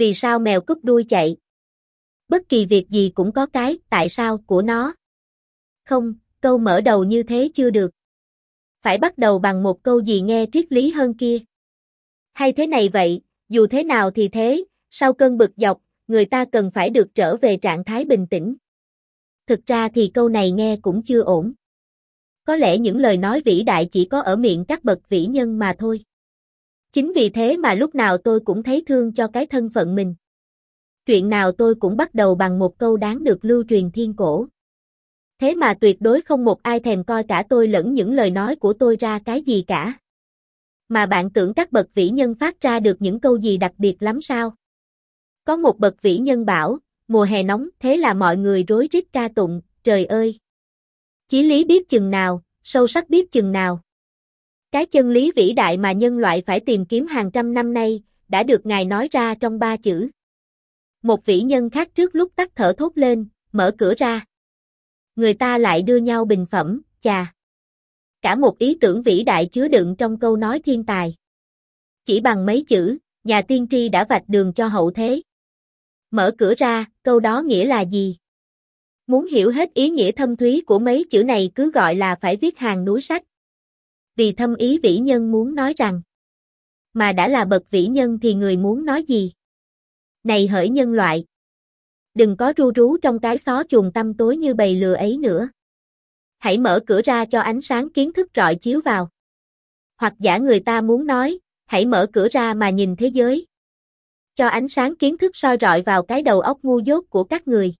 Vì sao mèo cúp đuôi chạy? Bất kỳ việc gì cũng có cái tại sao của nó. Không, câu mở đầu như thế chưa được. Phải bắt đầu bằng một câu gì nghe triết lý hơn kia. Hay thế này vậy, dù thế nào thì thế, sau cơn bực dọc, người ta cần phải được trở về trạng thái bình tĩnh. Thực ra thì câu này nghe cũng chưa ổn. Có lẽ những lời nói vĩ đại chỉ có ở miệng các bậc vĩ nhân mà thôi. Chính vì thế mà lúc nào tôi cũng thấy thương cho cái thân phận mình. Chuyện nào tôi cũng bắt đầu bằng một câu đáng được lưu truyền thiên cổ. Thế mà tuyệt đối không một ai thèm coi cả tôi lẫn những lời nói của tôi ra cái gì cả. Mà bạn tưởng các bậc vĩ nhân phát ra được những câu gì đặc biệt lắm sao? Có một bậc vĩ nhân bảo, mùa hè nóng, thế là mọi người rối rít ca tụng, trời ơi! Chí lý biết chừng nào, sâu sắc biết chừng nào. Cái chân lý vĩ đại mà nhân loại phải tìm kiếm hàng trăm năm nay, đã được Ngài nói ra trong ba chữ. Một vĩ nhân khác trước lúc tắt thở thốt lên, mở cửa ra. Người ta lại đưa nhau bình phẩm, chà. Cả một ý tưởng vĩ đại chứa đựng trong câu nói thiên tài. Chỉ bằng mấy chữ, nhà tiên tri đã vạch đường cho hậu thế. Mở cửa ra, câu đó nghĩa là gì? Muốn hiểu hết ý nghĩa thâm thúy của mấy chữ này cứ gọi là phải viết hàng núi sách. Vì thâm ý vĩ nhân muốn nói rằng, mà đã là bậc vĩ nhân thì người muốn nói gì? Này hỡi nhân loại! Đừng có ru rú trong cái xó chuồng tâm tối như bầy lừa ấy nữa. Hãy mở cửa ra cho ánh sáng kiến thức rọi chiếu vào. Hoặc giả người ta muốn nói, hãy mở cửa ra mà nhìn thế giới. Cho ánh sáng kiến thức soi rọi vào cái đầu óc ngu dốt của các người.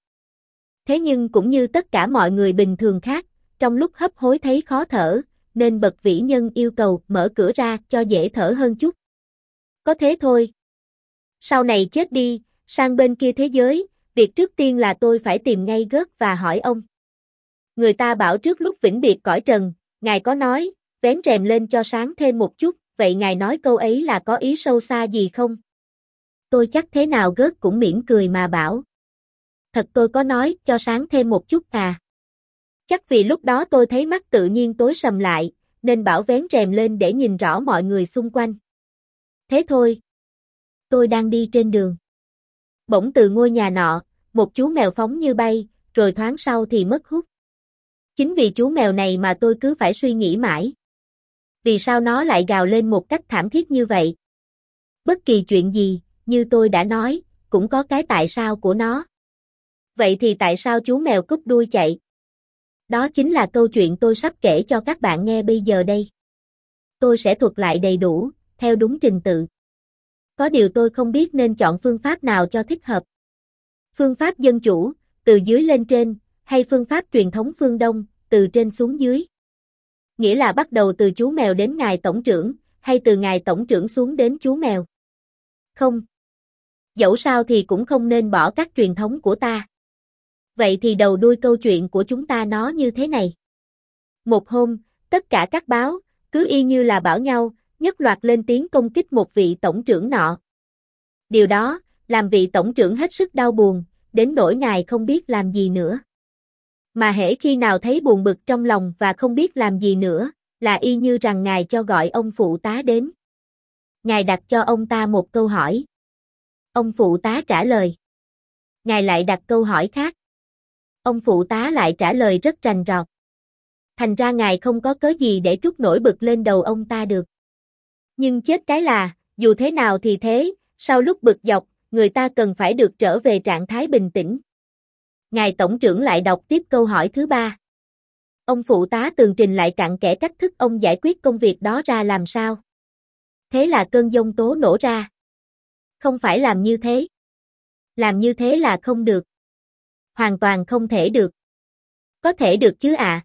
Thế nhưng cũng như tất cả mọi người bình thường khác, trong lúc hấp hối thấy khó thở, nên bậc vĩ nhân yêu cầu mở cửa ra cho dễ thở hơn chút. Có thế thôi. Sau này chết đi, sang bên kia thế giới, việc trước tiên là tôi phải tìm ngay gớt và hỏi ông. Người ta bảo trước lúc vĩnh biệt cõi trần, Ngài có nói, vén rèm lên cho sáng thêm một chút, vậy Ngài nói câu ấy là có ý sâu xa gì không? Tôi chắc thế nào gớt cũng mỉm cười mà bảo. Thật tôi có nói, cho sáng thêm một chút à. Chắc vì lúc đó tôi thấy mắt tự nhiên tối sầm lại, nên bảo vén rèm lên để nhìn rõ mọi người xung quanh. Thế thôi. Tôi đang đi trên đường. Bỗng từ ngôi nhà nọ, một chú mèo phóng như bay, rồi thoáng sau thì mất hút. Chính vì chú mèo này mà tôi cứ phải suy nghĩ mãi. Vì sao nó lại gào lên một cách thảm thiết như vậy? Bất kỳ chuyện gì, như tôi đã nói, cũng có cái tại sao của nó. Vậy thì tại sao chú mèo cúp đuôi chạy? Đó chính là câu chuyện tôi sắp kể cho các bạn nghe bây giờ đây. Tôi sẽ thuật lại đầy đủ, theo đúng trình tự. Có điều tôi không biết nên chọn phương pháp nào cho thích hợp. Phương pháp dân chủ, từ dưới lên trên, hay phương pháp truyền thống phương Đông, từ trên xuống dưới. Nghĩa là bắt đầu từ chú mèo đến ngài tổng trưởng, hay từ ngài tổng trưởng xuống đến chú mèo. Không. Dẫu sao thì cũng không nên bỏ các truyền thống của ta. Vậy thì đầu đuôi câu chuyện của chúng ta nó như thế này. Một hôm, tất cả các báo, cứ y như là bảo nhau, nhất loạt lên tiếng công kích một vị tổng trưởng nọ. Điều đó, làm vị tổng trưởng hết sức đau buồn, đến nỗi ngài không biết làm gì nữa. Mà hễ khi nào thấy buồn bực trong lòng và không biết làm gì nữa, là y như rằng ngài cho gọi ông phụ tá đến. Ngài đặt cho ông ta một câu hỏi. Ông phụ tá trả lời. Ngài lại đặt câu hỏi khác. Ông phụ tá lại trả lời rất rành rọt. Thành ra ngài không có cớ gì để trút nổi bực lên đầu ông ta được. Nhưng chết cái là, dù thế nào thì thế, sau lúc bực dọc, người ta cần phải được trở về trạng thái bình tĩnh. Ngài Tổng trưởng lại đọc tiếp câu hỏi thứ ba. Ông phụ tá tường trình lại cặn kẽ cách thức ông giải quyết công việc đó ra làm sao. Thế là cơn giông tố nổ ra. Không phải làm như thế. Làm như thế là không được. Hoàn toàn không thể được. Có thể được chứ ạ. À?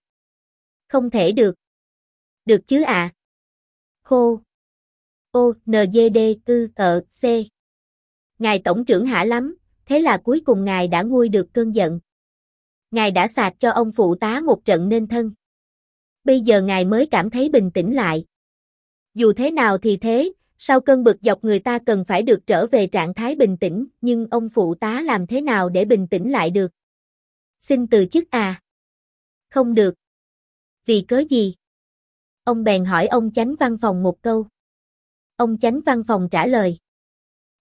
Không thể được. Được chứ ạ. À? Khô. O, N, D, D, Cư, Ờ, C. Ngài Tổng trưởng hả lắm, thế là cuối cùng ngài đã nguôi được cơn giận. Ngài đã sạc cho ông phụ tá một trận nên thân. Bây giờ ngài mới cảm thấy bình tĩnh lại. Dù thế nào thì thế, sau cơn bực dọc người ta cần phải được trở về trạng thái bình tĩnh, nhưng ông phụ tá làm thế nào để bình tĩnh lại được? Xin từ chức à? Không được. Vì cớ gì? Ông bèn hỏi ông chánh văn phòng một câu. Ông chánh văn phòng trả lời.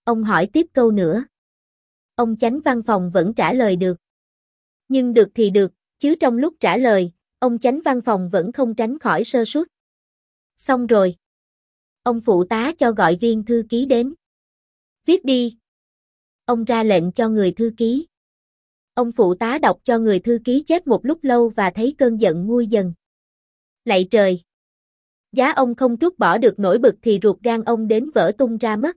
Ông hỏi tiếp câu nữa. Ông chánh văn phòng vẫn trả lời được. Nhưng được thì được, chứ trong lúc trả lời, ông chánh văn phòng vẫn không tránh khỏi sơ suất. Xong rồi. Ông phụ tá cho gọi viên thư ký đến. Viết đi. Ông ra lệnh cho người thư ký. Ông phụ tá đọc cho người thư ký chép một lúc lâu và thấy cơn giận nguôi dần. Lạy trời! Giá ông không trút bỏ được nổi bực thì ruột gan ông đến vỡ tung ra mất.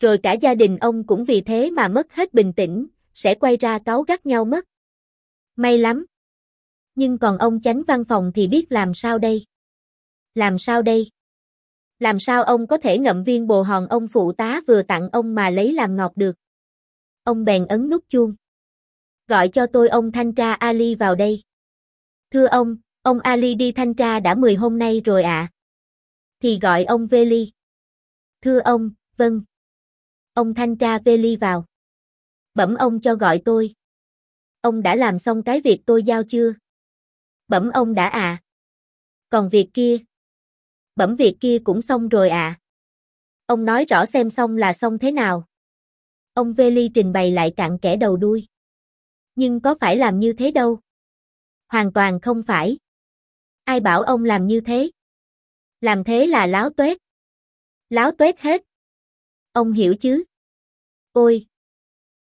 Rồi cả gia đình ông cũng vì thế mà mất hết bình tĩnh, sẽ quay ra cáu gắt nhau mất. May lắm. Nhưng còn ông chánh văn phòng thì biết làm sao đây? Làm sao đây? Làm sao ông có thể ngậm viên bồ hòn ông phụ tá vừa tặng ông mà lấy làm ngọt được? Ông bèn ấn nút chuông. Gọi cho tôi ông thanh tra Ali vào đây. Thưa ông, ông Ali đi thanh tra đã 10 hôm nay rồi ạ. À. Thì gọi ông Veli. Thưa ông, vâng. Ông thanh tra Veli vào. Bẩm ông cho gọi tôi. Ông đã làm xong cái việc tôi giao chưa? Bẩm ông đã à. Còn việc kia? Bẩm việc kia cũng xong rồi à. Ông nói rõ xem xong là xong thế nào. Ông Veli trình bày lại cặn kẽ đầu đuôi. Nhưng có phải làm như thế đâu. Hoàn toàn không phải. Ai bảo ông làm như thế? Làm thế là láo tuét. Láo tuét hết. Ông hiểu chứ? Ôi!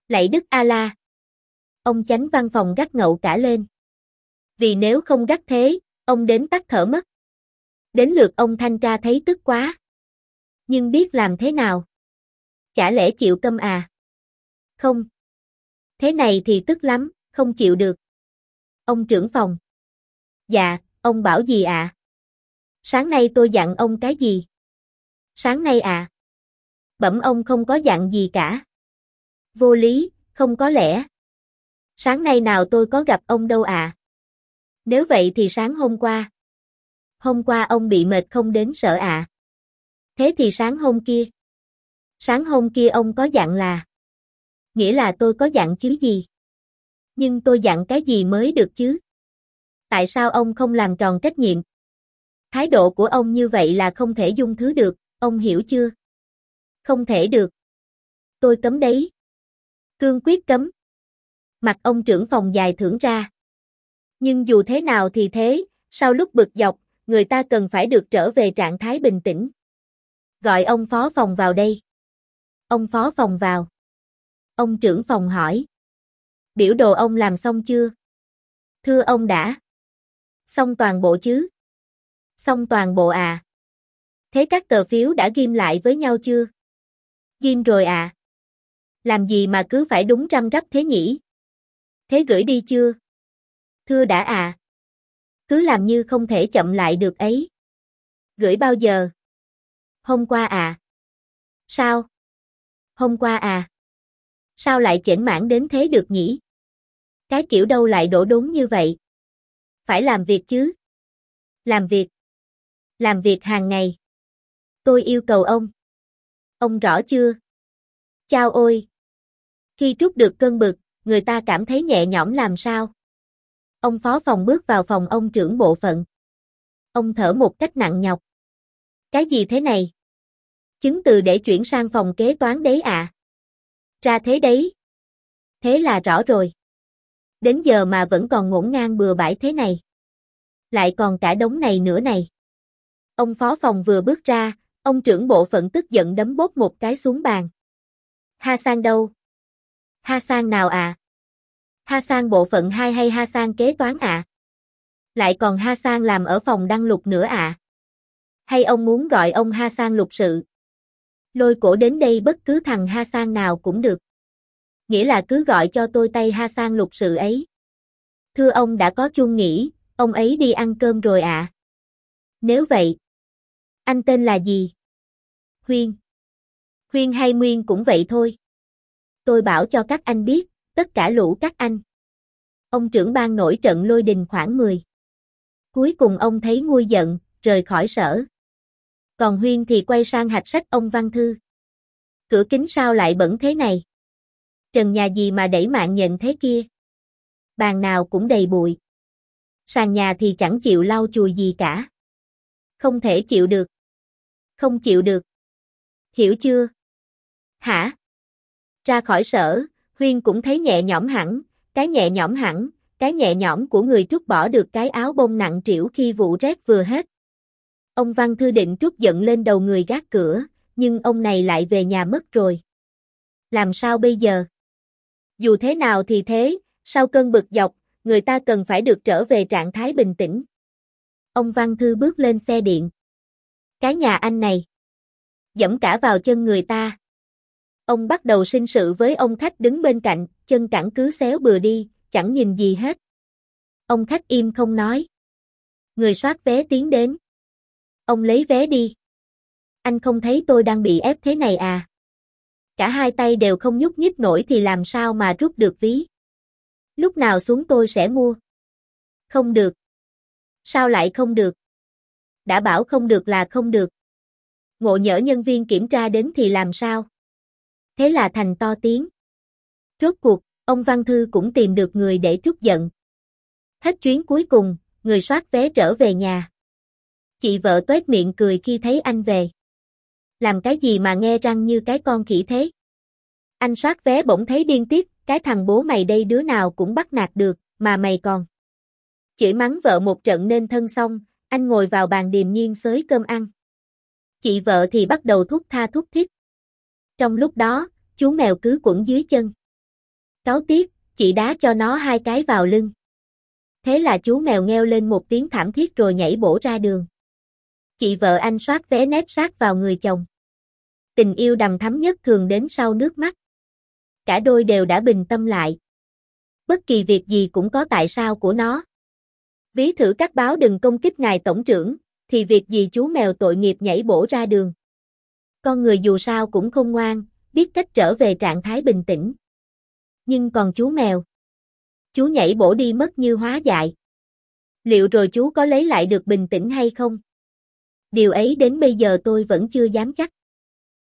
Lạy Đức A-la! Ông chánh văn phòng gắt ngậu cả lên. Vì nếu không gắt thế, ông đến tắt thở mất. Đến lượt ông thanh tra thấy tức quá. Nhưng biết làm thế nào? Chả lẽ chịu câm à? Không. Thế này thì tức lắm, không chịu được. Ông trưởng phòng. Dạ, ông bảo gì ạ? À? Sáng nay tôi dặn ông cái gì? Sáng nay à? Bẩm ông không có dặn gì cả. Vô lý, không có lẽ. Sáng nay nào tôi có gặp ông đâu à? Nếu vậy thì sáng hôm qua. Hôm qua ông bị mệt không đến sợ à? Thế thì sáng hôm kia. Sáng hôm kia ông có dặn là. Nghĩa là tôi có dặn chứ gì? Nhưng tôi dặn cái gì mới được chứ? Tại sao ông không làm tròn trách nhiệm? Thái độ của ông như vậy là không thể dung thứ được, ông hiểu chưa? Không thể được. Tôi cấm đấy. Cương quyết cấm. Mặt ông trưởng phòng dài thưởng ra. Nhưng dù thế nào thì thế, sau lúc bực dọc, người ta cần phải được trở về trạng thái bình tĩnh. Gọi ông phó phòng vào đây. Ông phó phòng vào. Ông trưởng phòng hỏi. Biểu đồ ông làm xong chưa? Thưa ông đã. Xong toàn bộ chứ? Xong toàn bộ à? Thế các tờ phiếu đã ghim lại với nhau chưa? Ghim rồi à? Làm gì mà cứ phải đúng trăm rắp thế nhỉ? Thế gửi đi chưa? Thưa đã à. Cứ làm như không thể chậm lại được ấy. Gửi bao giờ? Hôm qua à. Sao? Hôm qua à. Sao lại chểnh mãn đến thế được nhỉ? Cái kiểu đâu lại đổ đốn như vậy? Phải làm việc chứ. Làm việc. Làm việc hàng ngày. Tôi yêu cầu ông. Ông rõ chưa? Chao ôi! Khi trút được cơn bực, người ta cảm thấy nhẹ nhõm làm sao? Ông phó phòng bước vào phòng ông trưởng bộ phận. Ông thở một cách nặng nhọc. Cái gì thế này? Chứng từ để chuyển sang phòng kế toán đấy à? Ra thế đấy. Thế là rõ rồi. Đến giờ mà vẫn còn ngổn ngang bừa bãi thế này. Lại còn cả đống này nữa này. Ông phó phòng vừa bước ra, ông trưởng bộ phận tức giận đấm bóp một cái xuống bàn. Ha Sang đâu? Ha Sang nào à? Ha Sang bộ phận 2 hay Ha Sang kế toán à? Lại còn Ha Sang làm ở phòng đăng lục nữa à? Hay ông muốn gọi ông Ha Sang lục sự? Lôi cổ đến đây bất cứ thằng Ha Sang nào cũng được. Nghĩa là cứ gọi cho tôi tay Ha Sang lục sự ấy. Thưa ông đã có chung nghĩ, ông ấy đi ăn cơm rồi ạ. À? Nếu vậy, anh tên là gì? Huyên. Huyên hay Nguyên cũng vậy thôi. Tôi bảo cho các anh biết, tất cả lũ các anh. Ông trưởng ban nổi trận lôi đình khoảng 10. Cuối cùng ông thấy nguôi giận, rời khỏi sở. Còn Huyên thì quay sang hạch sách ông Văn Thư. Cửa kính sao lại bẩn thế này? Trần nhà gì mà đẩy mạng nhận thế kia? Bàn nào cũng đầy bụi. Sàn nhà thì chẳng chịu lau chùi gì cả. Không thể chịu được. Không chịu được. Hiểu chưa? Hả? Ra khỏi sở, Huyên cũng thấy nhẹ nhõm hẳn, cái nhẹ nhõm hẳn, cái nhẹ nhõm của người trút bỏ được cái áo bông nặng trĩu khi vụ rét vừa hết. Ông Văn Thư định trút giận lên đầu người gác cửa, nhưng ông này lại về nhà mất rồi. Làm sao bây giờ? Dù thế nào thì thế, sau cơn bực dọc, người ta cần phải được trở về trạng thái bình tĩnh. Ông Văn Thư bước lên xe điện. Cái nhà anh này. Dẫm cả vào chân người ta. Ông bắt đầu sinh sự với ông khách đứng bên cạnh, chân cẳng cứ xéo bừa đi, chẳng nhìn gì hết. Ông khách im không nói. Người soát vé tiến đến. Ông lấy vé đi. Anh không thấy tôi đang bị ép thế này à? Cả hai tay đều không nhúc nhích nổi thì làm sao mà rút được ví. Lúc nào xuống tôi sẽ mua. Không được. Sao lại không được? Đã bảo không được là không được. Ngộ nhỡ nhân viên kiểm tra đến thì làm sao? Thế là thành to tiếng. Rốt cuộc, ông Văn Thư cũng tìm được người để trút giận. Hết chuyến cuối cùng, người soát vé trở về nhà. Chị vợ tuét miệng cười khi thấy anh về. Làm cái gì mà nghe răng như cái con khỉ thế? Anh soát vé bỗng thấy điên tiết, cái thằng bố mày đây đứa nào cũng bắt nạt được, mà mày còn. Chửi mắng vợ một trận nên thân xong, anh ngồi vào bàn điềm nhiên xới cơm ăn. Chị vợ thì bắt đầu thúc tha thúc thiết. Trong lúc đó, chú mèo cứ quẩn dưới chân. Cáo tiếc, chị đá cho nó hai cái vào lưng. Thế là chú mèo ngheo lên một tiếng thảm thiết rồi nhảy bổ ra đường. Chị vợ anh soát vé nép sát vào người chồng. Tình yêu đầm thắm nhất thường đến sau nước mắt. Cả đôi đều đã bình tâm lại. Bất kỳ việc gì cũng có tại sao của nó. Ví thử các báo đừng công kích ngài tổng trưởng, thì việc gì chú mèo tội nghiệp nhảy bổ ra đường. Con người dù sao cũng không ngoan, biết cách trở về trạng thái bình tĩnh. Nhưng còn chú mèo, chú nhảy bổ đi mất như hóa dại. Liệu rồi chú có lấy lại được bình tĩnh hay không? Điều ấy đến bây giờ tôi vẫn chưa dám chắc.